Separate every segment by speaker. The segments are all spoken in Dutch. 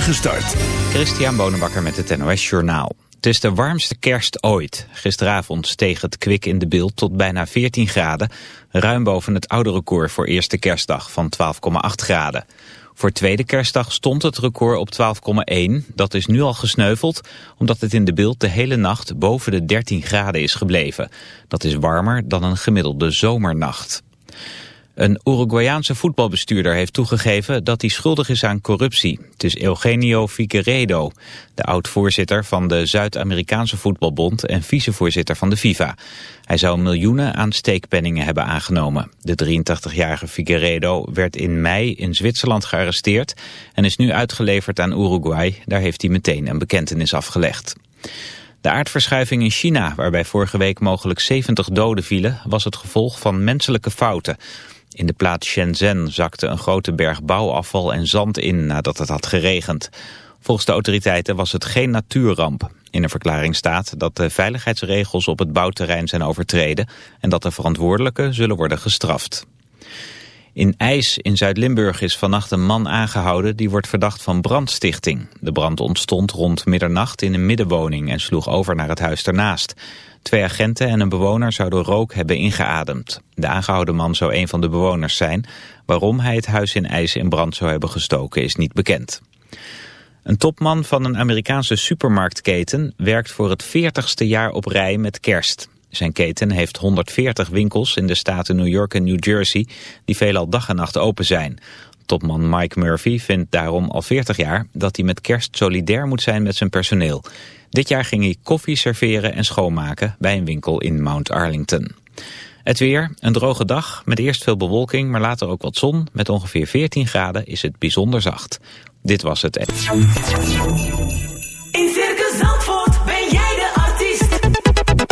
Speaker 1: Christian Bonenbakker met het NOS Journaal. Het is de warmste kerst ooit. Gisteravond steeg het kwik in de beeld tot bijna 14 graden. Ruim boven het oude record voor eerste kerstdag van 12,8 graden. Voor tweede kerstdag stond het record op 12,1. Dat is nu al gesneuveld omdat het in de beeld de hele nacht boven de 13 graden is gebleven. Dat is warmer dan een gemiddelde zomernacht. Een Uruguayaanse voetbalbestuurder heeft toegegeven dat hij schuldig is aan corruptie. Het is Eugenio Figueiredo, de oud-voorzitter van de Zuid-Amerikaanse voetbalbond en vicevoorzitter van de FIFA. Hij zou miljoenen aan steekpenningen hebben aangenomen. De 83-jarige Figueiredo werd in mei in Zwitserland gearresteerd en is nu uitgeleverd aan Uruguay. Daar heeft hij meteen een bekentenis afgelegd. De aardverschuiving in China, waarbij vorige week mogelijk 70 doden vielen, was het gevolg van menselijke fouten. In de plaats Shenzhen zakte een grote berg bouwafval en zand in nadat het had geregend. Volgens de autoriteiten was het geen natuurramp. In een verklaring staat dat de veiligheidsregels op het bouwterrein zijn overtreden en dat de verantwoordelijken zullen worden gestraft. In IJs in Zuid-Limburg is vannacht een man aangehouden die wordt verdacht van brandstichting. De brand ontstond rond middernacht in een middenwoning en sloeg over naar het huis ernaast. Twee agenten en een bewoner zouden rook hebben ingeademd. De aangehouden man zou een van de bewoners zijn. Waarom hij het huis in IJs in brand zou hebben gestoken is niet bekend. Een topman van een Amerikaanse supermarktketen werkt voor het 40ste jaar op rij met kerst. Zijn keten heeft 140 winkels in de staten New York en New Jersey die veelal dag en nacht open zijn. Topman Mike Murphy vindt daarom al 40 jaar dat hij met kerst solidair moet zijn met zijn personeel. Dit jaar ging hij koffie serveren en schoonmaken bij een winkel in Mount Arlington. Het weer, een droge dag met eerst veel bewolking, maar later ook wat zon. Met ongeveer 14 graden is het bijzonder zacht. Dit was het.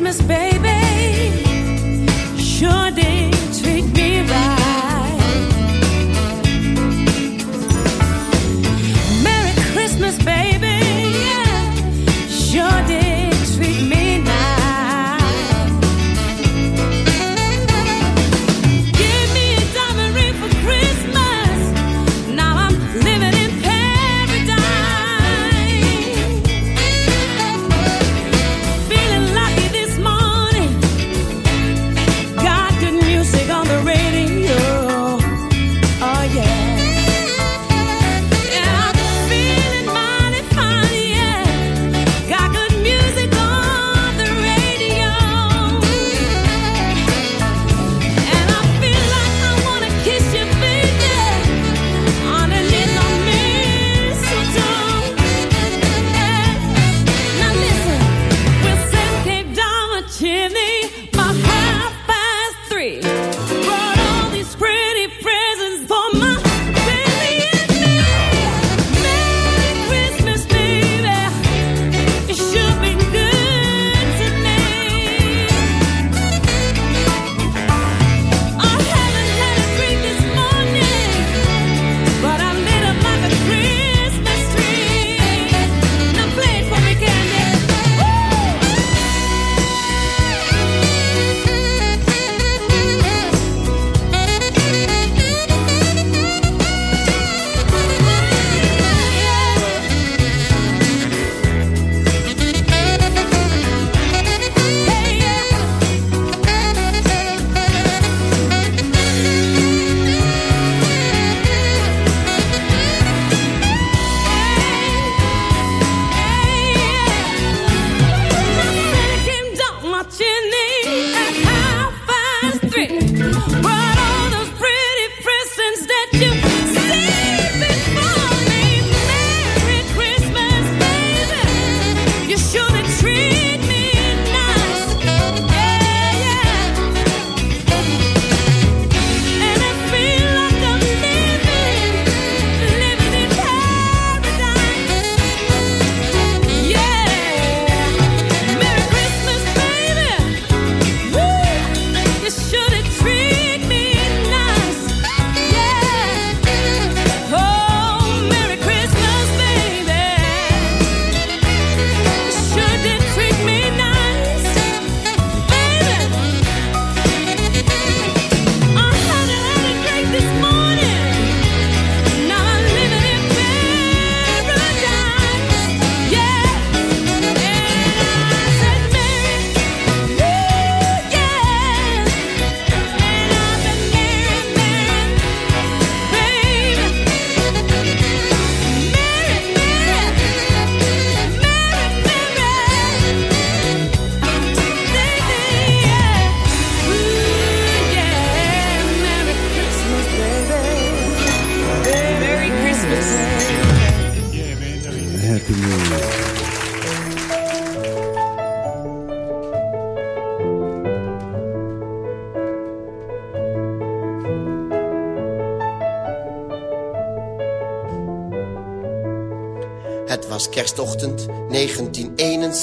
Speaker 2: Christmas, baby.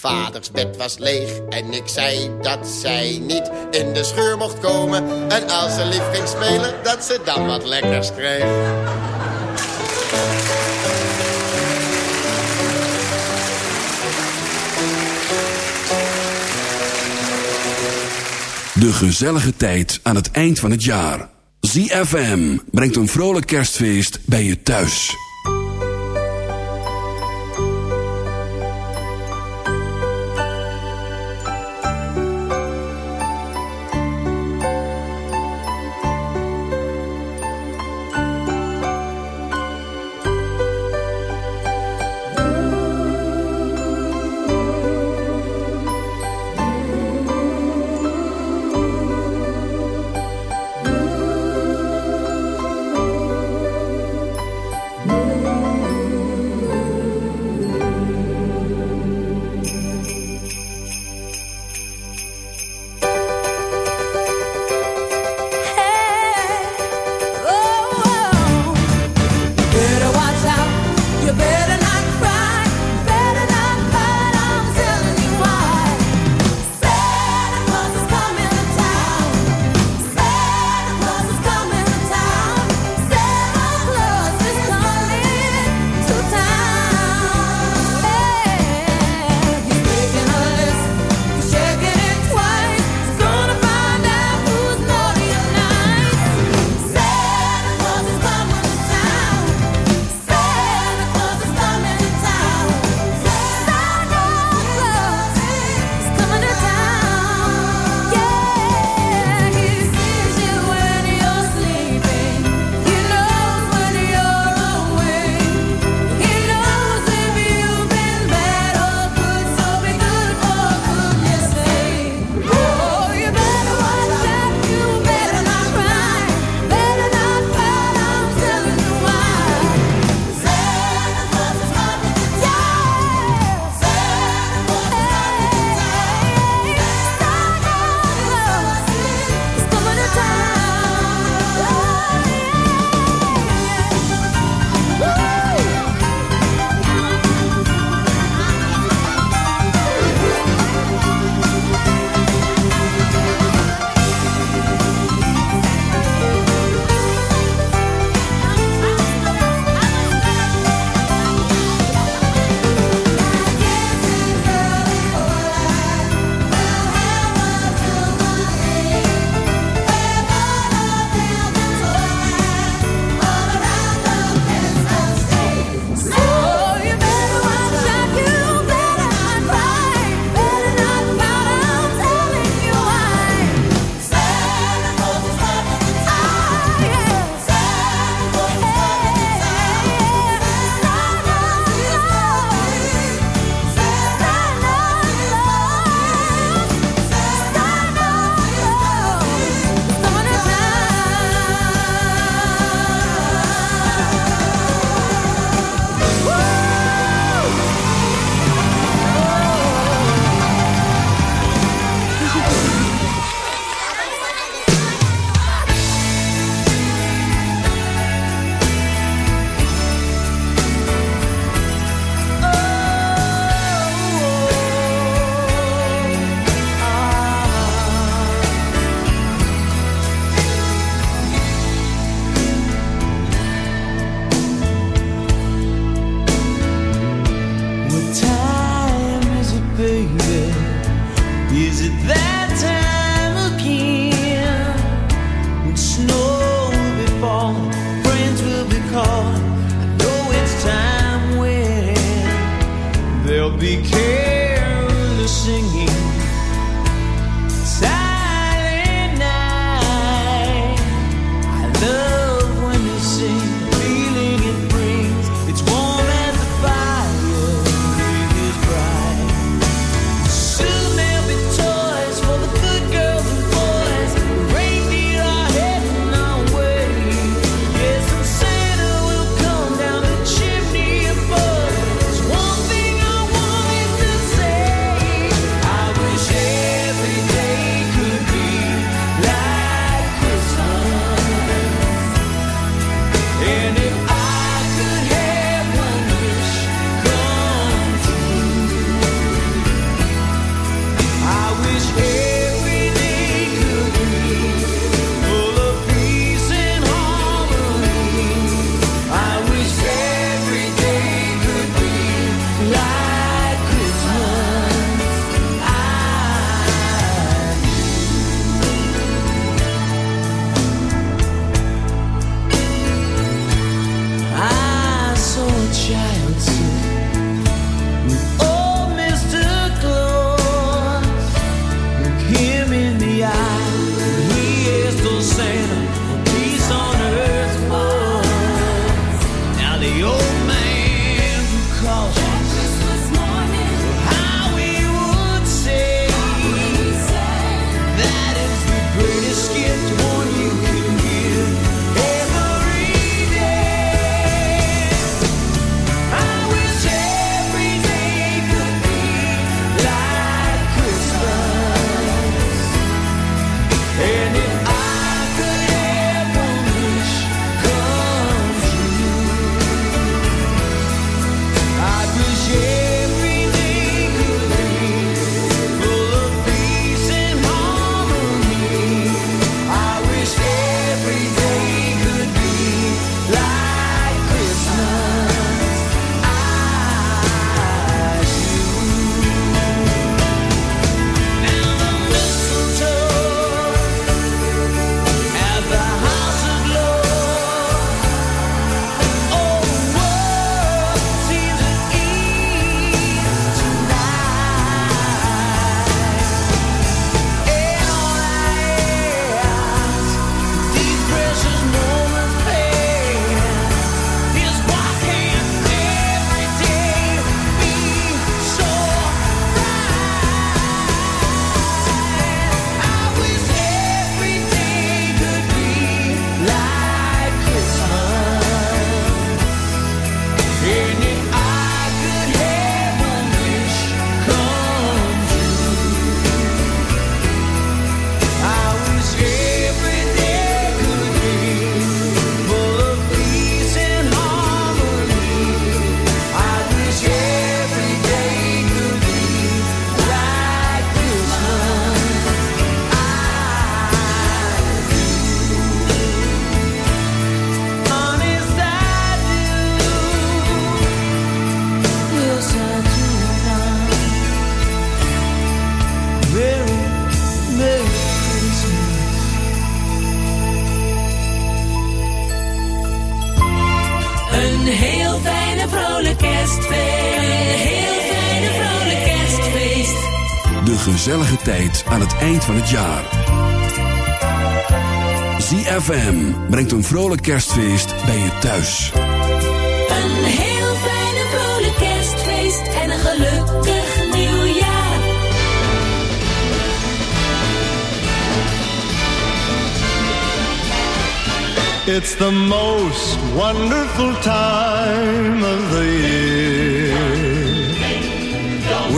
Speaker 3: Vaders bed was leeg en ik zei dat zij niet in de scheur mocht komen. En als ze lief ging spelen, dat ze dan wat lekkers kreeg.
Speaker 4: De gezellige tijd aan het eind van het jaar. ZFM brengt een vrolijk kerstfeest bij je thuis. van het jaar. ZFM brengt een vrolijk kerstfeest bij je thuis.
Speaker 5: Een heel fijne vrolijk kerstfeest en een gelukkig nieuwjaar.
Speaker 6: It's the most wonderful time of the year.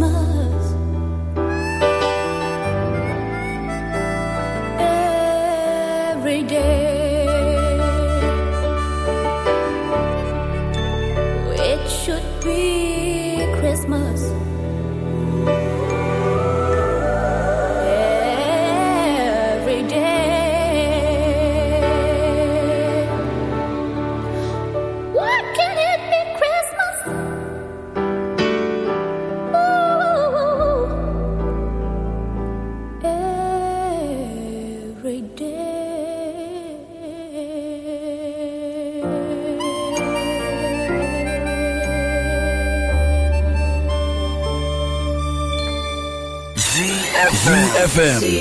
Speaker 5: summer
Speaker 7: ZFM.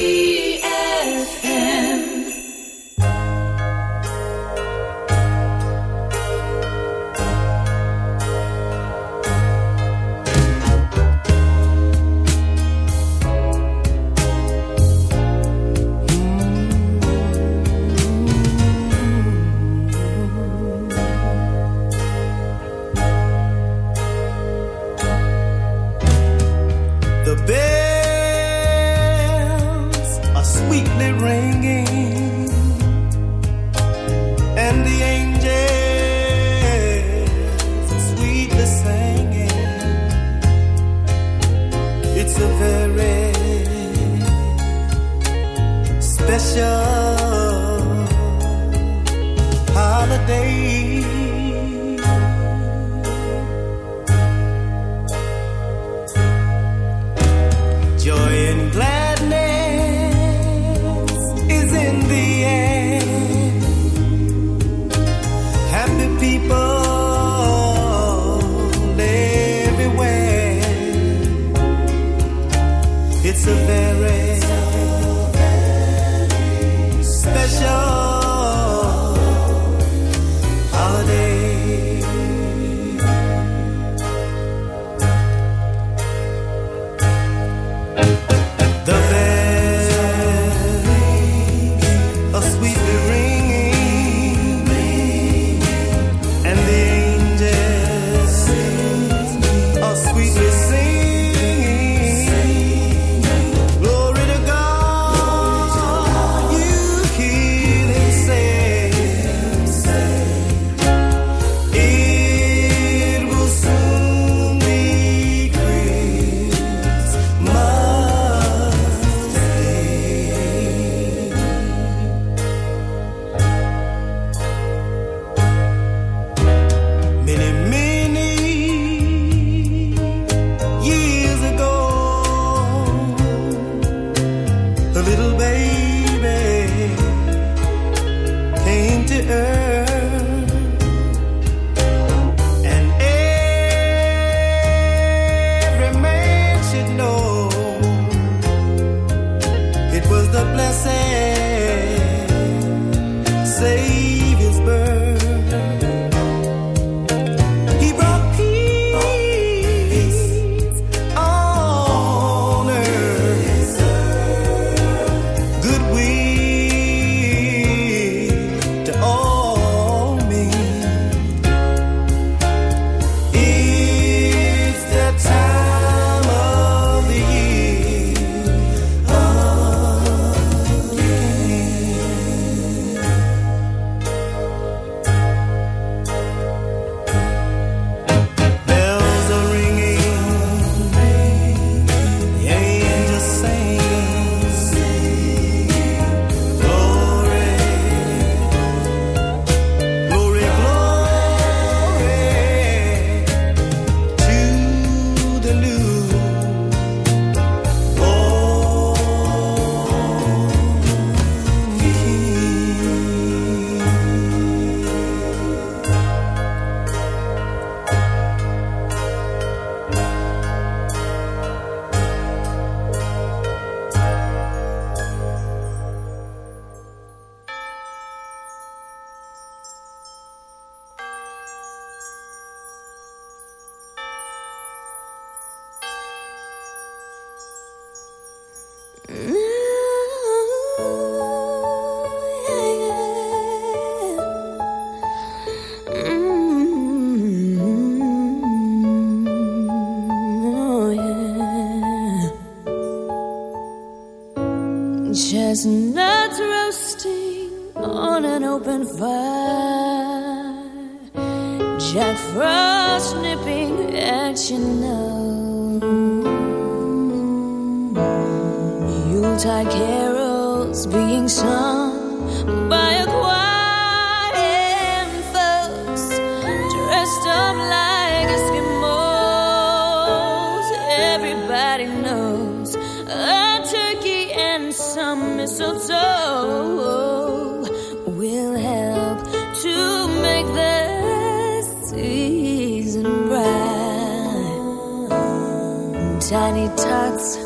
Speaker 5: habitats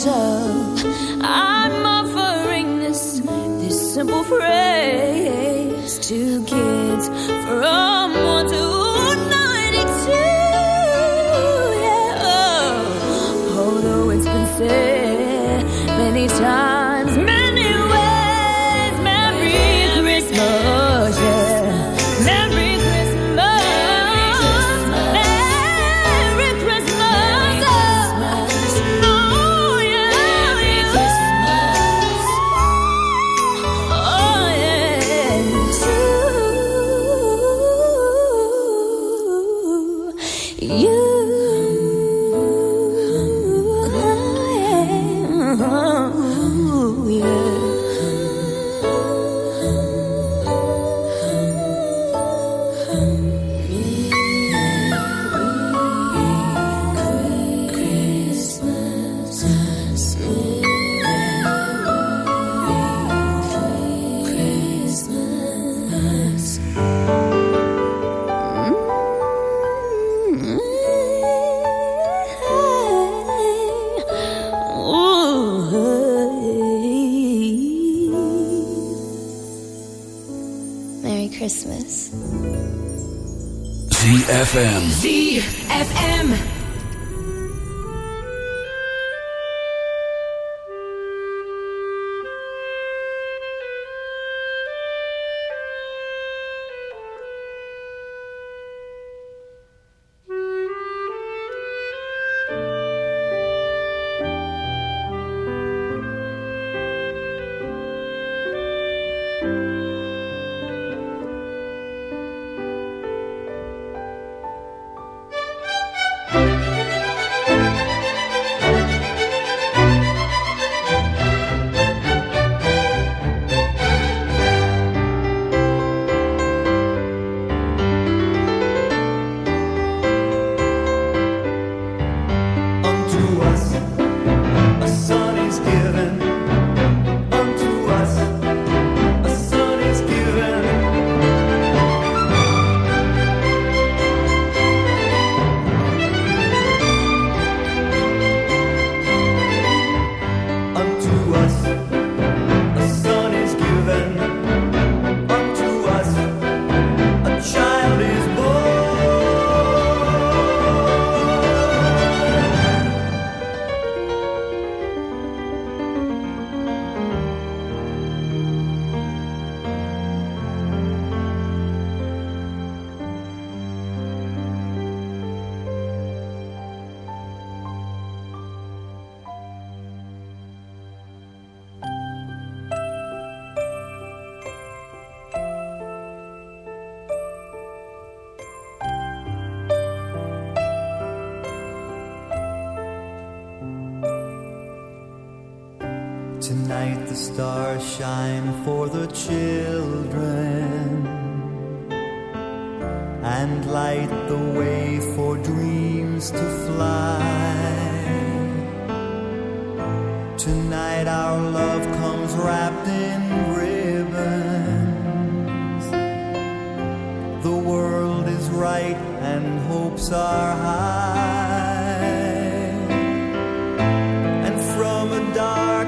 Speaker 5: So I'm offering this, this simple phrase to kids from one to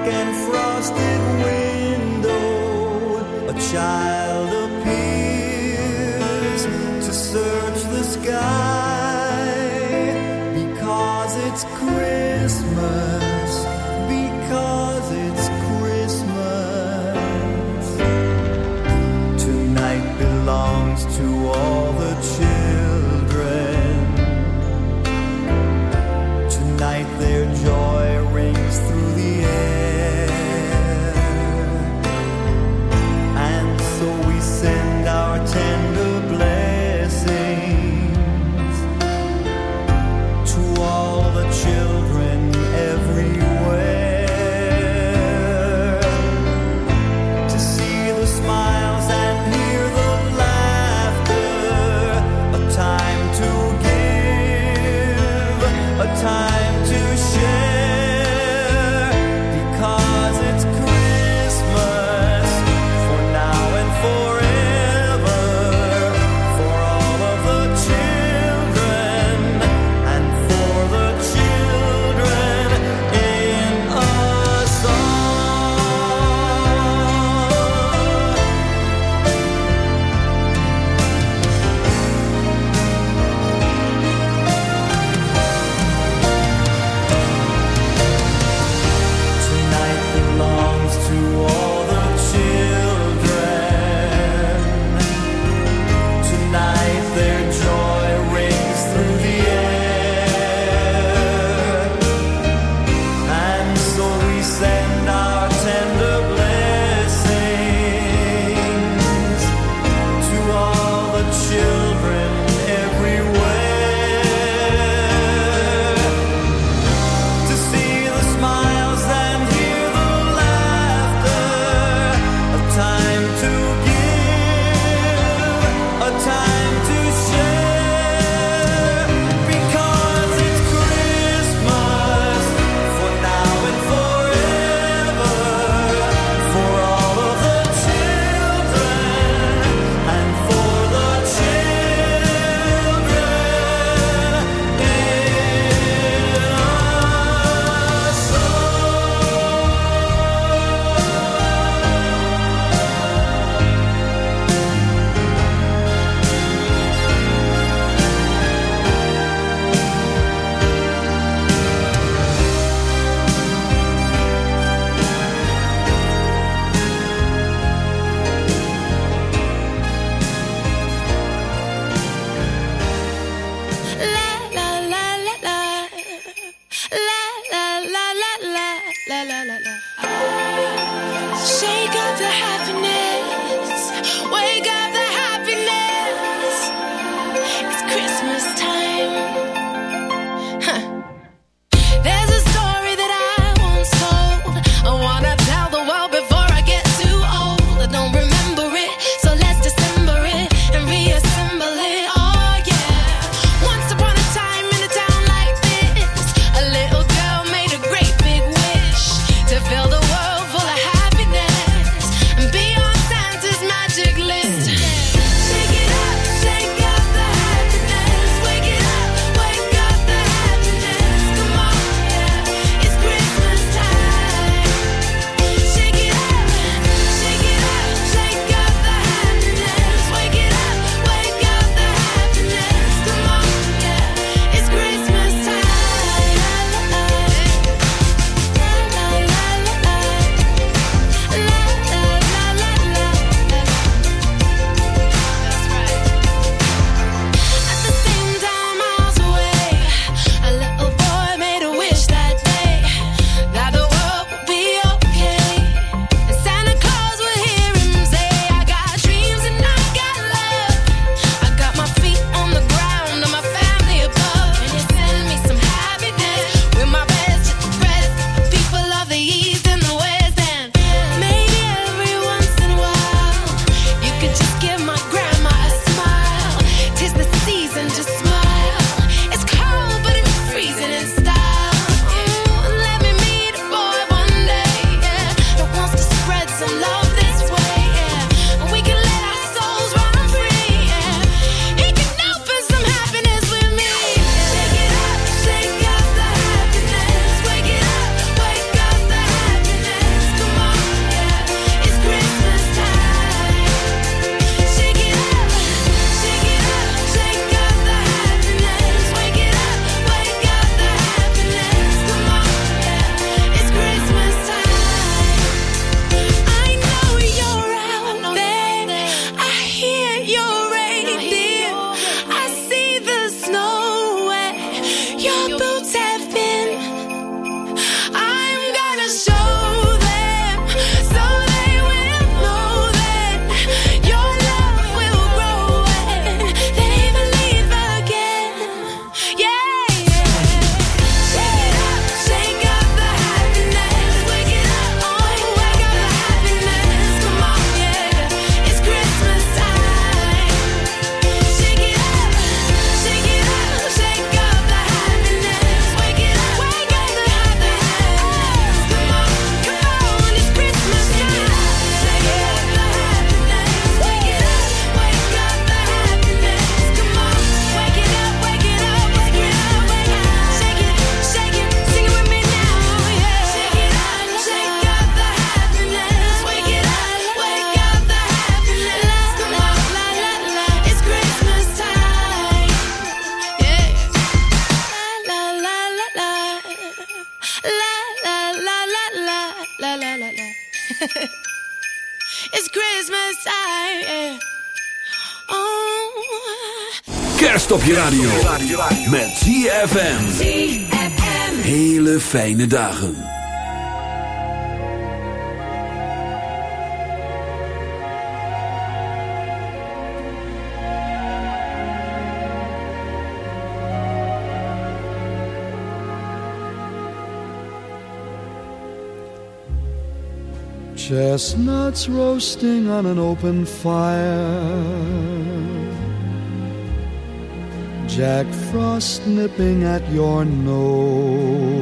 Speaker 6: dark and frosted window, a child
Speaker 4: fijne dagen.
Speaker 6: Chestnuts roasting on an open fire. Jack Frost nipping at your nose.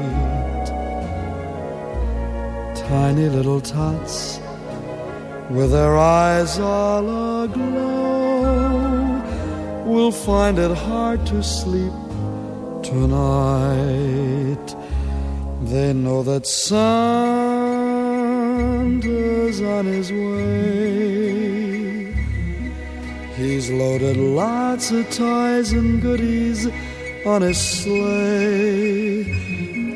Speaker 6: Tiny little tots with their eyes all aglow will find it hard to sleep tonight. They know that Santa's on his way. He's loaded lots of toys and goodies on his sleigh.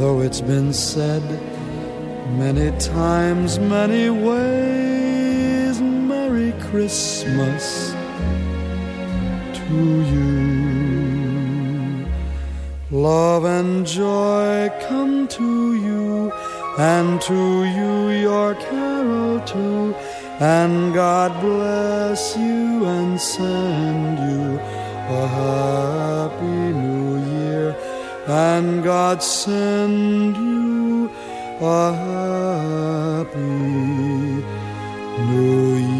Speaker 6: Though it's been said many times, many ways, Merry Christmas to you. Love and joy come to you, and to you your carol too. And God bless you and send you a happy new. And God send you a happy new year.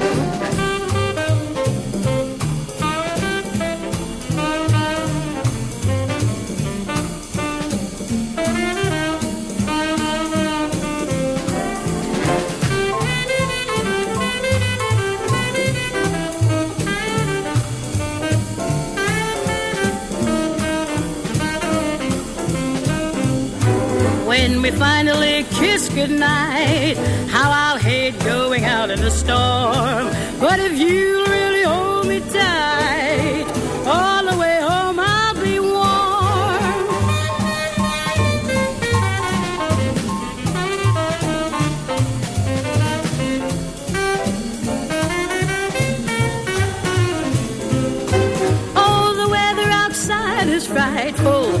Speaker 8: Finally kiss goodnight, how I'll hate going out in the storm. But if you really hold me tight, all the way home I'll be warm. Oh, the weather outside is frightful,